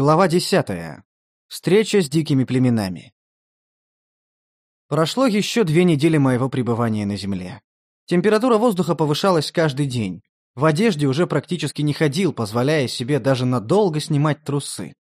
Глава 10. Встреча с дикими племенами. Прошло еще две недели моего пребывания на Земле. Температура воздуха повышалась каждый день. В одежде уже практически не ходил, позволяя себе даже надолго снимать трусы.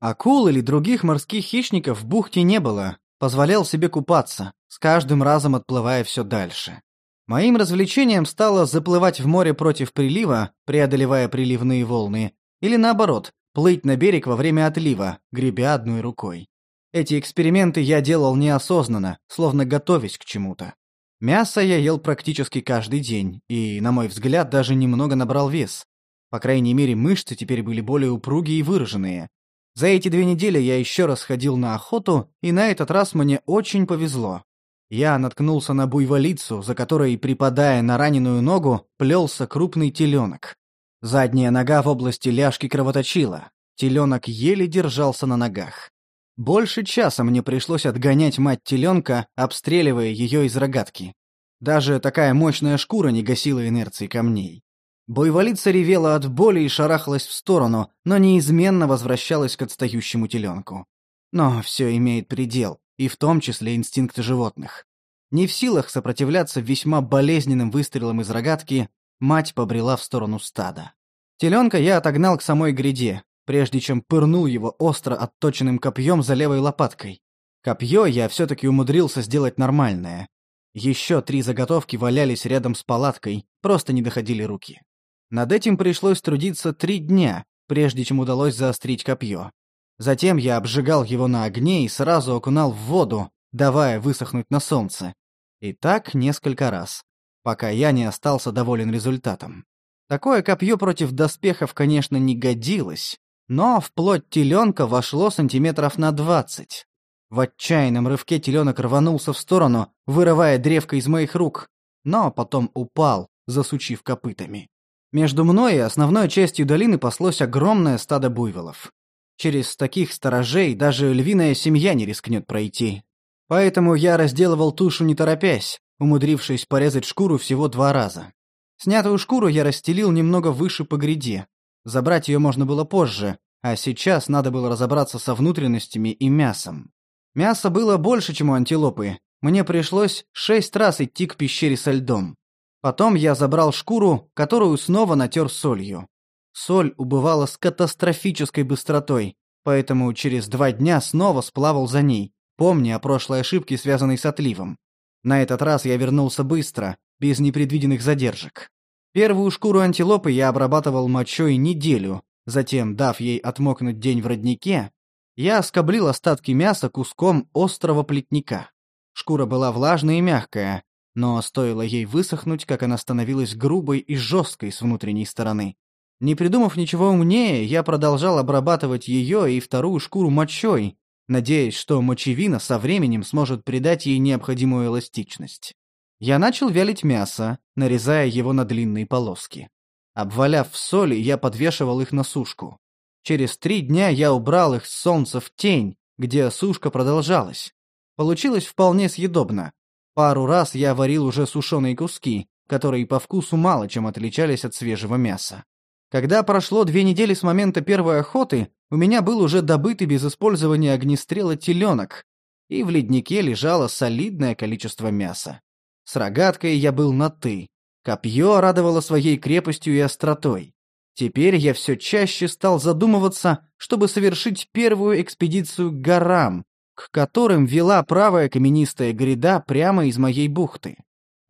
Акул или других морских хищников в бухте не было, позволял себе купаться, с каждым разом отплывая все дальше. Моим развлечением стало заплывать в море против прилива, преодолевая приливные волны, или наоборот, плыть на берег во время отлива, гребя одной рукой. Эти эксперименты я делал неосознанно, словно готовясь к чему-то. Мясо я ел практически каждый день, и, на мой взгляд, даже немного набрал вес. По крайней мере, мышцы теперь были более упругие и выраженные. За эти две недели я еще раз ходил на охоту, и на этот раз мне очень повезло. Я наткнулся на буйволицу, за которой, припадая на раненую ногу, плелся крупный теленок. Задняя нога в области ляжки кровоточила. Теленок еле держался на ногах. Больше часа мне пришлось отгонять мать теленка, обстреливая ее из рогатки. Даже такая мощная шкура не гасила инерции камней. Бойволица ревела от боли и шарахалась в сторону, но неизменно возвращалась к отстающему теленку. Но все имеет предел, и в том числе инстинкты животных. Не в силах сопротивляться весьма болезненным выстрелам из рогатки, Мать побрела в сторону стада. Теленка я отогнал к самой гряде, прежде чем пырнул его остро отточенным копьем за левой лопаткой. Копье я все-таки умудрился сделать нормальное. Еще три заготовки валялись рядом с палаткой, просто не доходили руки. Над этим пришлось трудиться три дня, прежде чем удалось заострить копье. Затем я обжигал его на огне и сразу окунал в воду, давая высохнуть на солнце. И так несколько раз пока я не остался доволен результатом. Такое копье против доспехов, конечно, не годилось, но в плоть теленка вошло сантиметров на двадцать. В отчаянном рывке теленок рванулся в сторону, вырывая древко из моих рук, но потом упал, засучив копытами. Между мной и основной частью долины паслось огромное стадо буйволов. Через таких сторожей даже львиная семья не рискнет пройти. Поэтому я разделывал тушу не торопясь, умудрившись порезать шкуру всего два раза. Снятую шкуру я расстелил немного выше по гряде. Забрать ее можно было позже, а сейчас надо было разобраться со внутренностями и мясом. Мяса было больше, чем у антилопы. Мне пришлось шесть раз идти к пещере со льдом. Потом я забрал шкуру, которую снова натер солью. Соль убывала с катастрофической быстротой, поэтому через два дня снова сплавал за ней, помня о прошлой ошибке, связанной с отливом. На этот раз я вернулся быстро, без непредвиденных задержек. Первую шкуру антилопы я обрабатывал мочой неделю, затем, дав ей отмокнуть день в роднике, я скоблил остатки мяса куском острого плетника. Шкура была влажная и мягкая, но стоило ей высохнуть, как она становилась грубой и жесткой с внутренней стороны. Не придумав ничего умнее, я продолжал обрабатывать ее и вторую шкуру мочой, надеясь, что мочевина со временем сможет придать ей необходимую эластичность. Я начал вялить мясо, нарезая его на длинные полоски. Обваляв в соли, я подвешивал их на сушку. Через три дня я убрал их с солнца в тень, где сушка продолжалась. Получилось вполне съедобно. Пару раз я варил уже сушеные куски, которые по вкусу мало чем отличались от свежего мяса. Когда прошло две недели с момента первой охоты, у меня был уже добытый без использования огнестрела теленок, и в леднике лежало солидное количество мяса. С рогаткой я был на «ты». Копье радовало своей крепостью и остротой. Теперь я все чаще стал задумываться, чтобы совершить первую экспедицию к горам, к которым вела правая каменистая гряда прямо из моей бухты.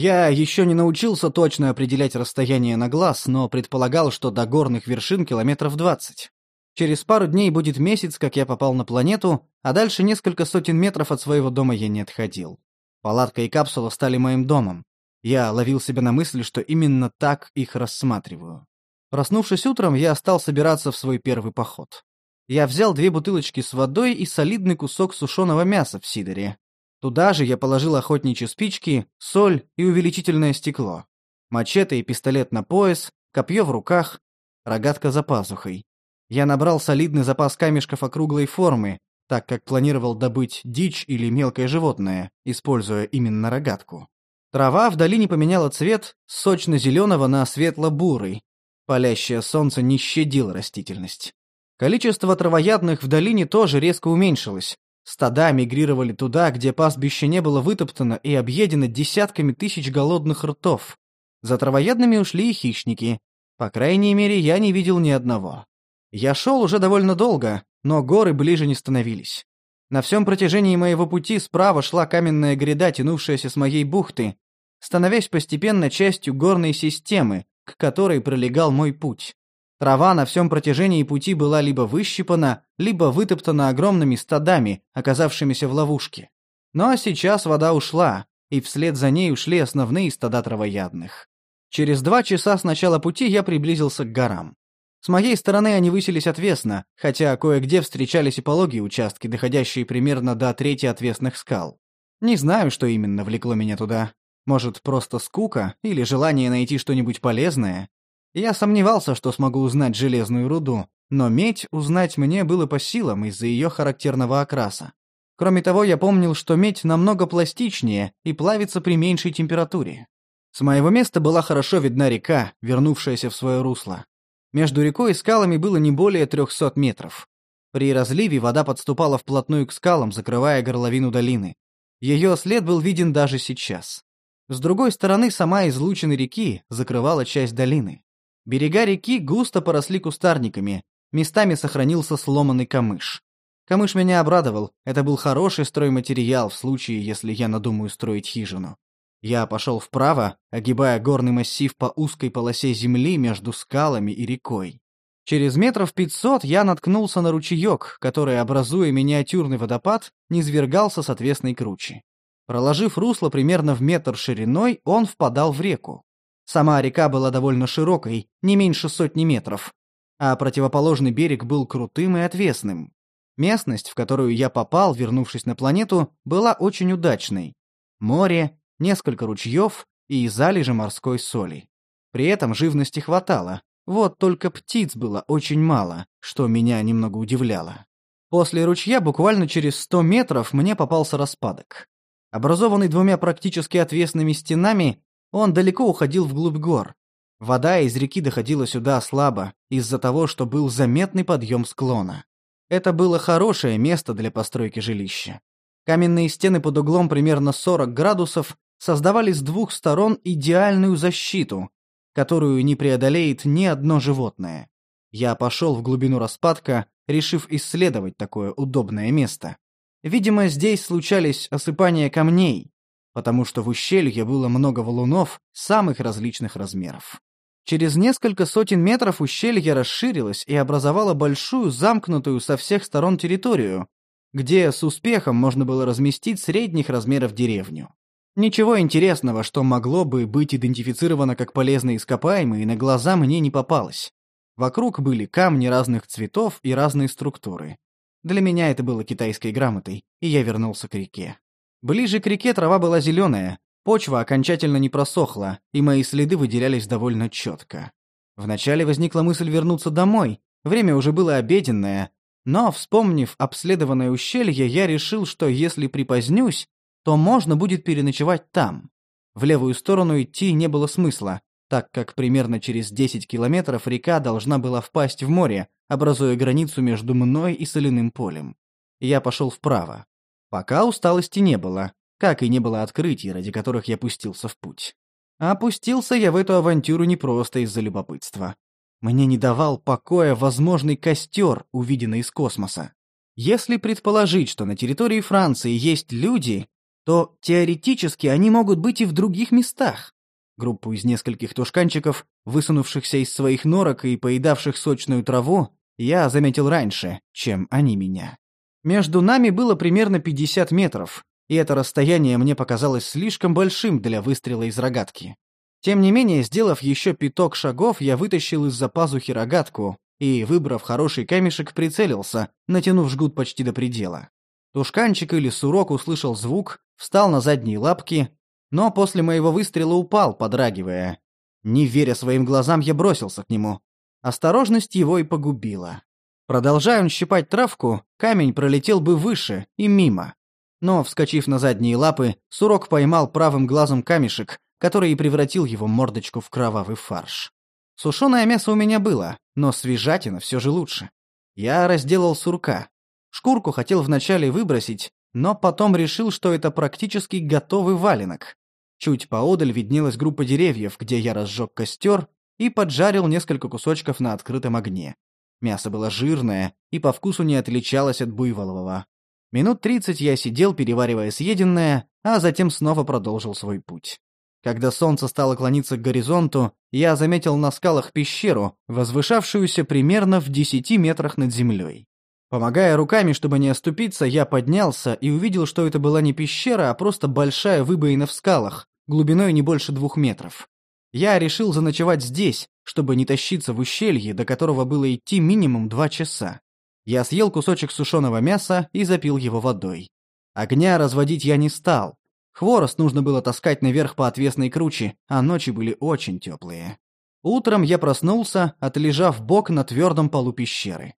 Я еще не научился точно определять расстояние на глаз, но предполагал, что до горных вершин километров двадцать. Через пару дней будет месяц, как я попал на планету, а дальше несколько сотен метров от своего дома я не отходил. Палатка и капсула стали моим домом. Я ловил себя на мысли, что именно так их рассматриваю. Проснувшись утром, я стал собираться в свой первый поход. Я взял две бутылочки с водой и солидный кусок сушеного мяса в сидоре. Туда же я положил охотничьи спички, соль и увеличительное стекло. Мачете и пистолет на пояс, копье в руках, рогатка за пазухой. Я набрал солидный запас камешков округлой формы, так как планировал добыть дичь или мелкое животное, используя именно рогатку. Трава в долине поменяла цвет с сочно-зеленого на светло-бурый. Палящее солнце не щадило растительность. Количество травоядных в долине тоже резко уменьшилось. Стада мигрировали туда, где пастбище не было вытоптано и объедено десятками тысяч голодных ртов. За травоядными ушли и хищники. По крайней мере, я не видел ни одного. Я шел уже довольно долго, но горы ближе не становились. На всем протяжении моего пути справа шла каменная гряда, тянувшаяся с моей бухты, становясь постепенно частью горной системы, к которой пролегал мой путь. Трава на всем протяжении пути была либо выщипана, либо вытоптана огромными стадами, оказавшимися в ловушке. Но сейчас вода ушла, и вслед за ней ушли основные стада травоядных. Через два часа с начала пути я приблизился к горам. С моей стороны они высились отвесно, хотя кое-где встречались и пологие участки, доходящие примерно до трети отвесных скал. Не знаю, что именно влекло меня туда. Может, просто скука или желание найти что-нибудь полезное? Я сомневался, что смогу узнать железную руду, но медь узнать мне было по силам из-за ее характерного окраса. Кроме того, я помнил, что медь намного пластичнее и плавится при меньшей температуре. С моего места была хорошо видна река, вернувшаяся в свое русло. Между рекой и скалами было не более 300 метров. При разливе вода подступала вплотную к скалам, закрывая горловину долины. Ее след был виден даже сейчас. С другой стороны, сама излучина реки закрывала часть долины. Берега реки густо поросли кустарниками, местами сохранился сломанный камыш. Камыш меня обрадовал, это был хороший стройматериал в случае, если я надумаю строить хижину. Я пошел вправо, огибая горный массив по узкой полосе земли между скалами и рекой. Через метров пятьсот я наткнулся на ручеек, который, образуя миниатюрный водопад, низвергался с отвесной кручи. Проложив русло примерно в метр шириной, он впадал в реку. Сама река была довольно широкой, не меньше сотни метров, а противоположный берег был крутым и отвесным. Местность, в которую я попал, вернувшись на планету, была очень удачной. Море, несколько ручьев и залежи морской соли. При этом живности хватало, вот только птиц было очень мало, что меня немного удивляло. После ручья буквально через сто метров мне попался распадок. Образованный двумя практически отвесными стенами, он далеко уходил вглубь гор. Вода из реки доходила сюда слабо, из-за того, что был заметный подъем склона. Это было хорошее место для постройки жилища. Каменные стены под углом примерно 40 градусов создавали с двух сторон идеальную защиту, которую не преодолеет ни одно животное. Я пошел в глубину распадка, решив исследовать такое удобное место. Видимо, здесь случались осыпания камней, потому что в ущелье было много валунов самых различных размеров. Через несколько сотен метров ущелье расширилось и образовало большую замкнутую со всех сторон территорию, где с успехом можно было разместить средних размеров деревню. Ничего интересного, что могло бы быть идентифицировано как полезные ископаемые, на глаза мне не попалось. Вокруг были камни разных цветов и разные структуры. Для меня это было китайской грамотой, и я вернулся к реке. Ближе к реке трава была зеленая, почва окончательно не просохла, и мои следы выделялись довольно четко. Вначале возникла мысль вернуться домой, время уже было обеденное, но, вспомнив обследованное ущелье, я решил, что если припозднюсь, то можно будет переночевать там. В левую сторону идти не было смысла, так как примерно через 10 километров река должна была впасть в море, образуя границу между мной и соляным полем. Я пошел вправо. Пока усталости не было, как и не было открытий, ради которых я пустился в путь. А пустился я в эту авантюру не просто из-за любопытства. Мне не давал покоя возможный костер, увиденный из космоса. Если предположить, что на территории Франции есть люди, то теоретически они могут быть и в других местах. Группу из нескольких тушканчиков, высунувшихся из своих норок и поедавших сочную траву, я заметил раньше, чем они меня. Между нами было примерно 50 метров, и это расстояние мне показалось слишком большим для выстрела из рогатки. Тем не менее, сделав еще пяток шагов, я вытащил из-за пазухи рогатку и, выбрав хороший камешек, прицелился, натянув жгут почти до предела. Тушканчик или сурок услышал звук, встал на задние лапки, но после моего выстрела упал, подрагивая. Не веря своим глазам, я бросился к нему. Осторожность его и погубила. Продолжая он щипать травку, камень пролетел бы выше и мимо. Но, вскочив на задние лапы, Сурок поймал правым глазом камешек, который и превратил его мордочку в кровавый фарш. Сушеное мясо у меня было, но свежатина все же лучше. Я разделал сурка. Шкурку хотел вначале выбросить, но потом решил, что это практически готовый валенок. Чуть поодаль виднелась группа деревьев, где я разжег костер и поджарил несколько кусочков на открытом огне. Мясо было жирное и по вкусу не отличалось от буйволового. Минут тридцать я сидел, переваривая съеденное, а затем снова продолжил свой путь. Когда солнце стало клониться к горизонту, я заметил на скалах пещеру, возвышавшуюся примерно в десяти метрах над землей. Помогая руками, чтобы не оступиться, я поднялся и увидел, что это была не пещера, а просто большая выбоина в скалах, глубиной не больше двух метров. Я решил заночевать здесь, чтобы не тащиться в ущелье, до которого было идти минимум два часа. Я съел кусочек сушеного мяса и запил его водой. Огня разводить я не стал. Хворост нужно было таскать наверх по отвесной круче, а ночи были очень теплые. Утром я проснулся, отлежав бок на твердом полу пещеры.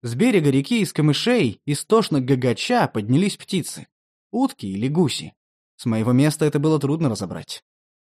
С берега реки из камышей, истошно гагача, поднялись птицы. Утки или гуси. С моего места это было трудно разобрать.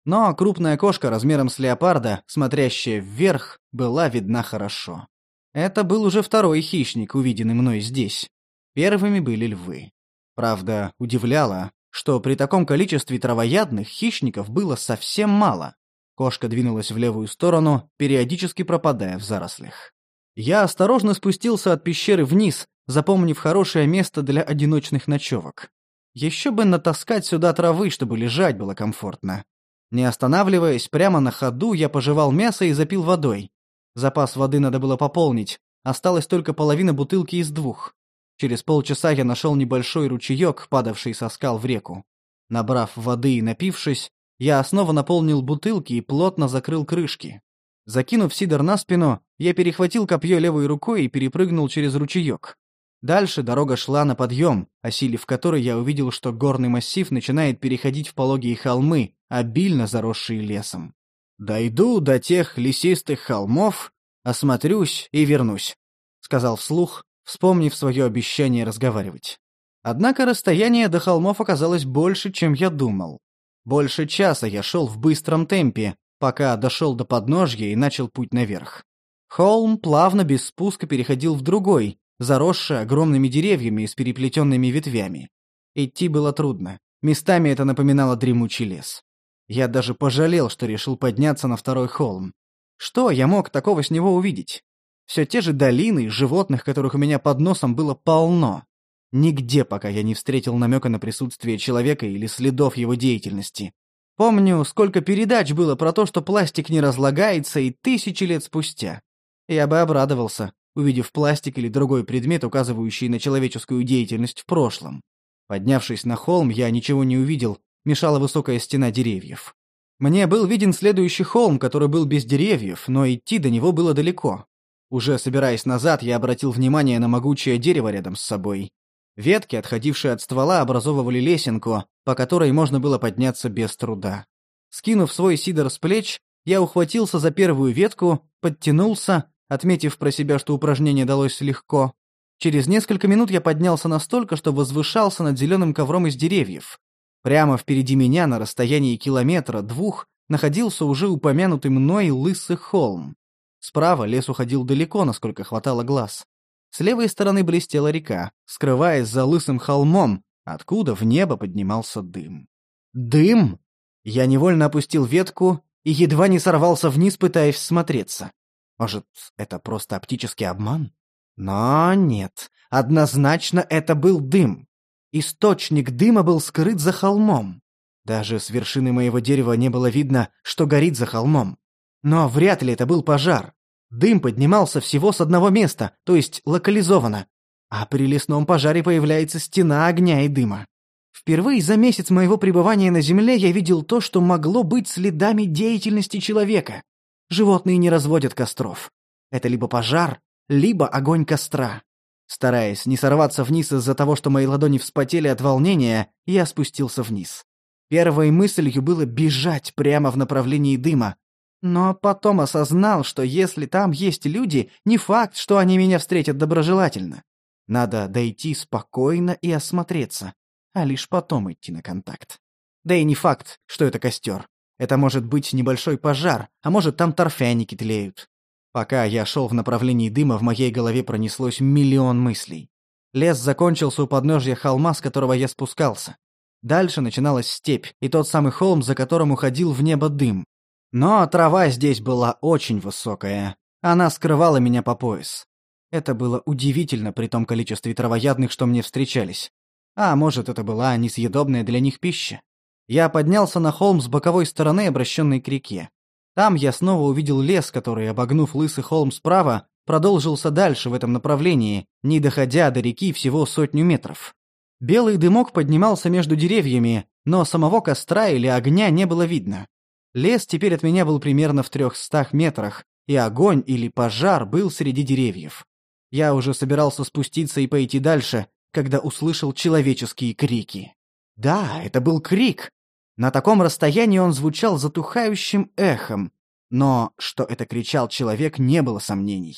Но крупная кошка размером с леопарда, смотрящая вверх, была видна хорошо. Это был уже второй хищник, увиденный мной здесь. Первыми были львы. Правда, удивляло, что при таком количестве травоядных хищников было совсем мало. Кошка двинулась в левую сторону, периодически пропадая в зарослях. Я осторожно спустился от пещеры вниз, запомнив хорошее место для одиночных ночевок. Еще бы натаскать сюда травы, чтобы лежать было комфортно. Не останавливаясь, прямо на ходу я пожевал мясо и запил водой. Запас воды надо было пополнить, осталась только половина бутылки из двух. Через полчаса я нашел небольшой ручеек, падавший со скал в реку. Набрав воды и напившись, я снова наполнил бутылки и плотно закрыл крышки. Закинув сидор на спину, я перехватил копье левой рукой и перепрыгнул через ручеек. Дальше дорога шла на подъем, осилив который я увидел, что горный массив начинает переходить в пологие холмы, обильно заросшие лесом. «Дойду до тех лесистых холмов, осмотрюсь и вернусь», — сказал вслух, вспомнив свое обещание разговаривать. Однако расстояние до холмов оказалось больше, чем я думал. Больше часа я шел в быстром темпе, пока дошел до подножья и начал путь наверх. Холм плавно без спуска переходил в другой, заросший огромными деревьями с переплетенными ветвями. Идти было трудно. Местами это напоминало дремучий лес. Я даже пожалел, что решил подняться на второй холм. Что я мог такого с него увидеть? Все те же долины, животных, которых у меня под носом было полно. Нигде пока я не встретил намека на присутствие человека или следов его деятельности. Помню, сколько передач было про то, что пластик не разлагается и тысячи лет спустя. Я бы обрадовался, увидев пластик или другой предмет, указывающий на человеческую деятельность в прошлом. Поднявшись на холм, я ничего не увидел, мешала высокая стена деревьев. Мне был виден следующий холм, который был без деревьев, но идти до него было далеко. Уже собираясь назад, я обратил внимание на могучее дерево рядом с собой. Ветки, отходившие от ствола, образовывали лесенку, по которой можно было подняться без труда. Скинув свой сидор с плеч, я ухватился за первую ветку, подтянулся, отметив про себя, что упражнение далось легко. Через несколько минут я поднялся настолько, что возвышался над зеленым ковром из деревьев. Прямо впереди меня, на расстоянии километра, двух, находился уже упомянутый мной лысый холм. Справа лес уходил далеко, насколько хватало глаз. С левой стороны блестела река, скрываясь за лысым холмом, откуда в небо поднимался дым. Дым? Я невольно опустил ветку и едва не сорвался вниз, пытаясь всмотреться. Может, это просто оптический обман? Но нет, однозначно это был дым. Источник дыма был скрыт за холмом. Даже с вершины моего дерева не было видно, что горит за холмом. Но вряд ли это был пожар. Дым поднимался всего с одного места, то есть локализованно. А при лесном пожаре появляется стена огня и дыма. Впервые за месяц моего пребывания на Земле я видел то, что могло быть следами деятельности человека. Животные не разводят костров. Это либо пожар, либо огонь костра. Стараясь не сорваться вниз из-за того, что мои ладони вспотели от волнения, я спустился вниз. Первой мыслью было бежать прямо в направлении дыма, но потом осознал, что если там есть люди, не факт, что они меня встретят доброжелательно. Надо дойти спокойно и осмотреться, а лишь потом идти на контакт. Да и не факт, что это костер. Это может быть небольшой пожар, а может там торфяники тлеют. Пока я шел в направлении дыма, в моей голове пронеслось миллион мыслей. Лес закончился у подножья холма, с которого я спускался. Дальше начиналась степь и тот самый холм, за которым уходил в небо дым. Но трава здесь была очень высокая. Она скрывала меня по пояс. Это было удивительно при том количестве травоядных, что мне встречались. А может, это была несъедобная для них пища. Я поднялся на холм с боковой стороны, обращенной к реке. Там я снова увидел лес, который, обогнув лысый холм справа, продолжился дальше в этом направлении, не доходя до реки всего сотню метров. Белый дымок поднимался между деревьями, но самого костра или огня не было видно. Лес теперь от меня был примерно в трехстах метрах, и огонь или пожар был среди деревьев. Я уже собирался спуститься и пойти дальше, когда услышал человеческие крики. Да, это был крик. На таком расстоянии он звучал затухающим эхом, но что это кричал человек, не было сомнений.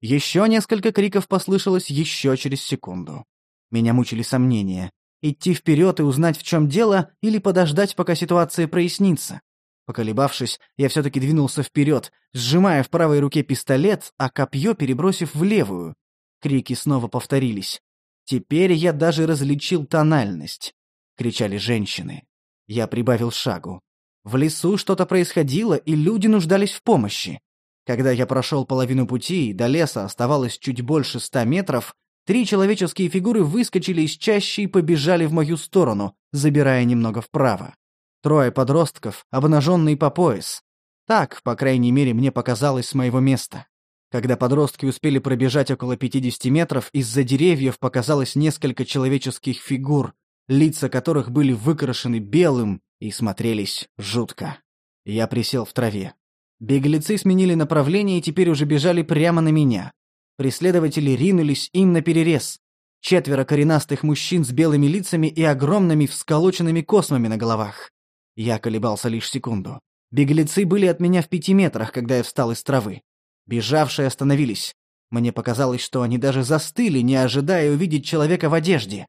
Еще несколько криков послышалось еще через секунду. Меня мучили сомнения. Идти вперед и узнать, в чем дело, или подождать, пока ситуация прояснится. Поколебавшись, я все-таки двинулся вперед, сжимая в правой руке пистолет, а копье перебросив в левую. Крики снова повторились. Теперь я даже различил тональность. Кричали женщины. Я прибавил шагу. В лесу что-то происходило, и люди нуждались в помощи. Когда я прошел половину пути, и до леса оставалось чуть больше ста метров, три человеческие фигуры выскочили из чащи и побежали в мою сторону, забирая немного вправо. Трое подростков, обнаженные по пояс. Так, по крайней мере, мне показалось с моего места. Когда подростки успели пробежать около 50 метров, из-за деревьев показалось несколько человеческих фигур, лица которых были выкрашены белым и смотрелись жутко. Я присел в траве. Беглецы сменили направление и теперь уже бежали прямо на меня. Преследователи ринулись им на перерез. Четверо коренастых мужчин с белыми лицами и огромными всколоченными космами на головах. Я колебался лишь секунду. Беглецы были от меня в пяти метрах, когда я встал из травы. Бежавшие остановились. Мне показалось, что они даже застыли, не ожидая увидеть человека в одежде.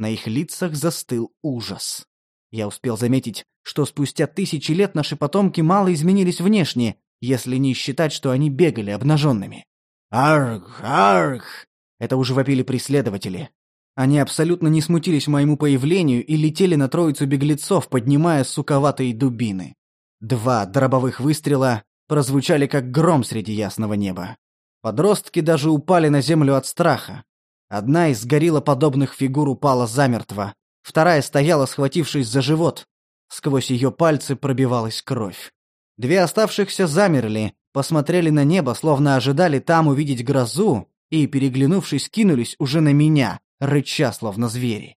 На их лицах застыл ужас. Я успел заметить, что спустя тысячи лет наши потомки мало изменились внешне, если не считать, что они бегали обнаженными. «Арх! Арх!» Это уже вопили преследователи. Они абсолютно не смутились моему появлению и летели на троицу беглецов, поднимая суковатые дубины. Два дробовых выстрела прозвучали как гром среди ясного неба. Подростки даже упали на землю от страха. Одна из гориллоподобных фигур упала замертво, вторая стояла, схватившись за живот. Сквозь ее пальцы пробивалась кровь. Две оставшихся замерли, посмотрели на небо, словно ожидали там увидеть грозу, и, переглянувшись, кинулись уже на меня, рыча, словно звери.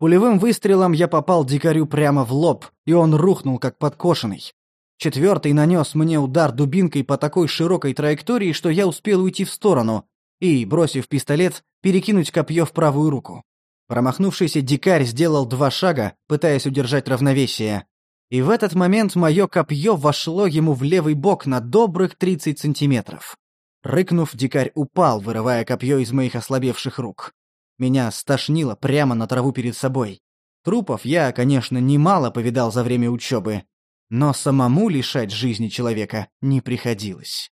Пулевым выстрелом я попал дикарю прямо в лоб, и он рухнул, как подкошенный. Четвертый нанес мне удар дубинкой по такой широкой траектории, что я успел уйти в сторону и, бросив пистолет, перекинуть копье в правую руку. Промахнувшийся дикарь сделал два шага, пытаясь удержать равновесие. И в этот момент мое копье вошло ему в левый бок на добрых 30 сантиметров. Рыкнув, дикарь упал, вырывая копье из моих ослабевших рук. Меня стошнило прямо на траву перед собой. Трупов я, конечно, немало повидал за время учебы, но самому лишать жизни человека не приходилось.